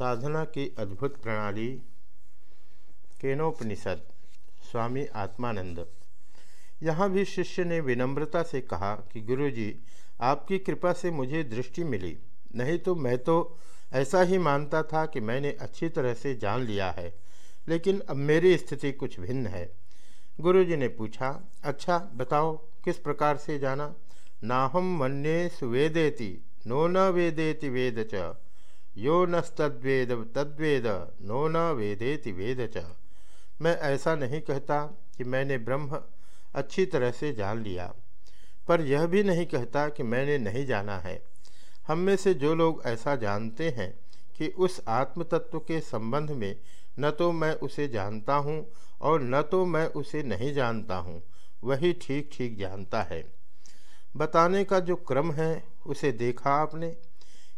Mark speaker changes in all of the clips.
Speaker 1: साधना की अद्भुत प्रणाली, केनोपनिषद, स्वामी आत्मानंद। यहाँ भी शिष्य ने विनम्रता से कहा कि गुरुजी, आपकी कृपा से मुझे दृष्टि मिली। नहीं तो मैं तो ऐसा ही मानता था कि मैंने अच्छी तरह से जान लिया है, लेकिन अब मेरी स्थिति कुछ भिन्न है। गुरुजी ने पूछा अच्छा बताओ, किस प्रकार से जाना? नाहम मन्ये सुवेदेति, नो न वेदेति वेद च। यो नस्तद्वेद तद्वेद, नो न वेदेति वेद च। मैं ऐसा नहीं कहता कि मैंने ब्रह्म अच्छी तरह से जान लिया, पर यह भी नहीं कहता कि मैंने नहीं जाना है। हम में से जो लोग ऐसा जानते हैं कि उस आत्म तत्व के संबंध में न तो मैं उसे जानता हूँ और न तो मैं उसे नहीं जानता हूँ, वही ठीक ठीक जानता है। बताने का जो क्रम है, उसे देखा आपने?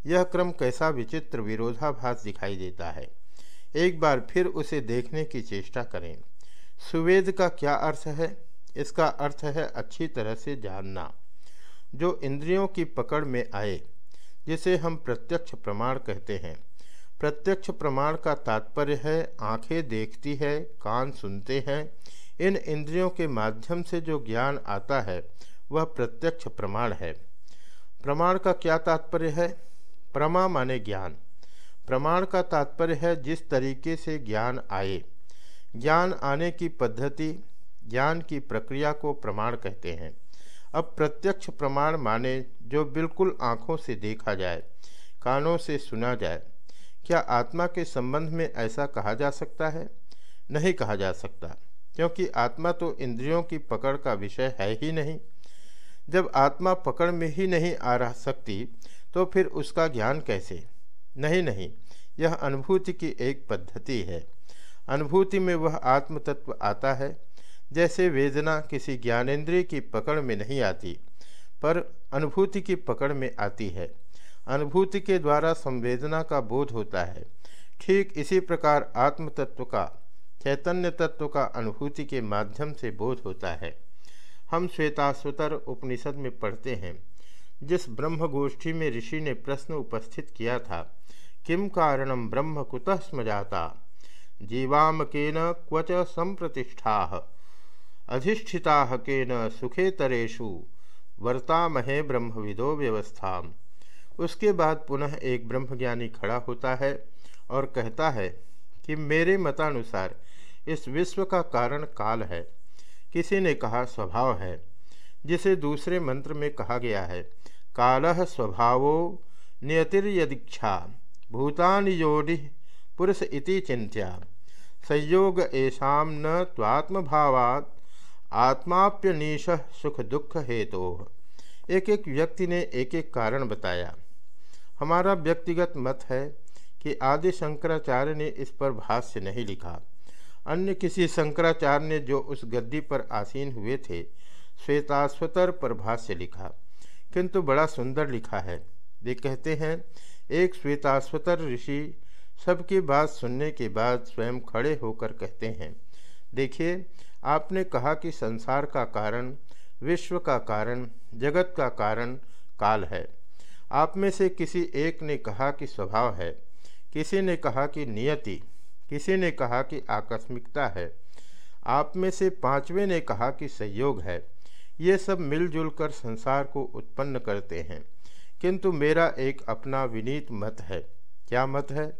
Speaker 1: यह क्रम कैसा विचित्र विरोधाभास दिखाई देता है। एक बार फिर उसे देखने की चेष्टा करें। सुवेद का क्या अर्थ है? इसका अर्थ है अच्छी तरह से जानना। जो इंद्रियों की पकड़ में आए, जिसे हम प्रत्यक्ष प्रमाण कहते हैं। प्रत्यक्ष प्रमाण का तात्पर्य है, आँखें देखती है, कान सुनते हैं। इन इंद्रियों के माध्यम से जो ज्ञान आता है, वह प्रत्यक्ष प्रमाण है। प्रमाण का क्या तात्पर्य है? प्रमा माने ज्ञान। प्रमाण का तात्पर्य है जिस तरीके से ज्ञान आए। ज्ञान आने की पद्धति, ज्ञान की प्रक्रिया को प्रमाण कहते हैं। अब प्रत्यक्ष प्रमाण माने जो बिल्कुल आँखों से देखा जाए, कानों से सुना जाए। क्या आत्मा के संबंध में ऐसा कहा जा सकता है? नहीं कहा जा सकता, क्योंकि आत्मा तो इंद्रियों की पकड़ का विषय है ही नहीं। जब आत्मा पकड़ में ही नहीं आ रह सकती तो फिर उसका ज्ञान कैसे? नहीं नहीं, यह अनुभूति की एक पद्धति है। अनुभूति में वह आत्म तत्व आता है। जैसे वेदना किसी ज्ञानेन्द्रिय की पकड़ में नहीं आती, पर अनुभूति की पकड़ में आती है। अनुभूति के द्वारा संवेदना का बोध होता है। ठीक इसी प्रकार आत्म तत्व का, चैतन्य तत्व का अनुभूति के माध्यम से बोध होता है। हम श्वेताश्वतर उपनिषद में पढ़ते हैं जिस ब्रह्म गोष्ठी में ऋषि ने प्रश्न उपस्थित किया था, किम कारणम ब्रह्म कुतः स्म जाता जीवाम केन क्वच संप्रतिष्ठा, अधिष्ठिता केन सुखेतरेशु वर्तामहे ब्रह्मविदो व्यवस्था उसके बाद पुनः एक ब्रह्मज्ञानी खड़ा होता है और कहता है कि मेरे मतानुसार इस विश्व का कारण काल है। किसी ने कहा, स्वभाव है, जिसे दूसरे मंत्र में कहा गया है। काल स्वभावो नियतिर्यदीक्षा। भूतान योनि पुरुष इति चिंत्या संयोग ऐसा न त्वात्मभावात्, आत्माप्यनीश सुख दुख हेतु तो। एक एक व्यक्ति ने एक एक कारण बताया। हमारा व्यक्तिगत मत है कि आदि शंकराचार्य ने इस पर भाष्य नहीं लिखा। अन्य किसी शंकराचार्य ने जो उस गद्दी पर आसीन हुए थे श्वेताश्वतर पर भाष्य लिखा। किंतु बड़ा सुंदर लिखा है। वे कहते हैं, एक श्वेताश्वतर ऋषि सबकी बात सुनने के बाद स्वयं खड़े होकर कहते हैं, देखिए, आपने कहा कि संसार का कारण, विश्व का कारण, जगत का कारण काल है। आप में से किसी एक ने कहा कि स्वभाव है, किसी ने कहा कि नियति, किसी ने कहा कि आकस्मिकता है। आप में से पाँचवें ने कहा कि संयोग है ये सब मिलजुल कर संसार को उत्पन्न करते हैं। किंतु मेरा एक अपना विनीत मत है। क्या मत है?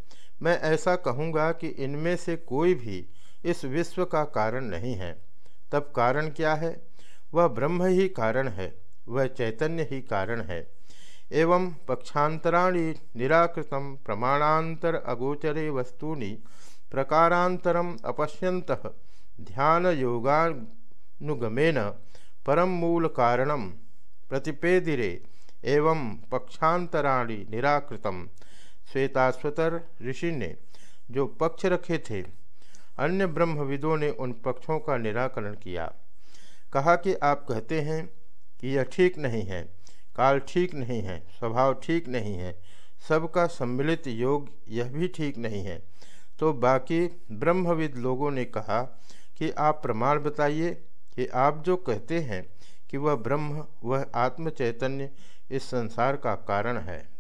Speaker 1: मैं ऐसा कहूँगा कि इनमें से कोई भी इस विश्व का कारण नहीं है। तब कारण क्या है? वह ब्रह्म ही कारण है, वह चैतन्य ही कारण है। एवं पक्षांतराणी निराकृत प्रमाणांतर अगोचरे वस्तूनि प्रकारांतरम अपश्यंत ध्यान योगानुगमेन परम मूल कारणम प्रतिपेदिरे एवं पक्षांतराणी निराकृतम श्वेताश्वतर ऋषि ने जो पक्ष रखे थे, अन्य ब्रह्मविदों ने उन पक्षों का निराकरण किया। कहा कि आप कहते हैं कि यह ठीक नहीं है, काल ठीक नहीं है, स्वभाव ठीक नहीं है, सबका सम्मिलित योग यह भी ठीक नहीं है। तो बाकी ब्रह्मविद लोगों ने कहा कि आप प्रमाण बताइए कि आप जो कहते हैं कि वह ब्रह्म, वह आत्म चैतन्य इस संसार का कारण है।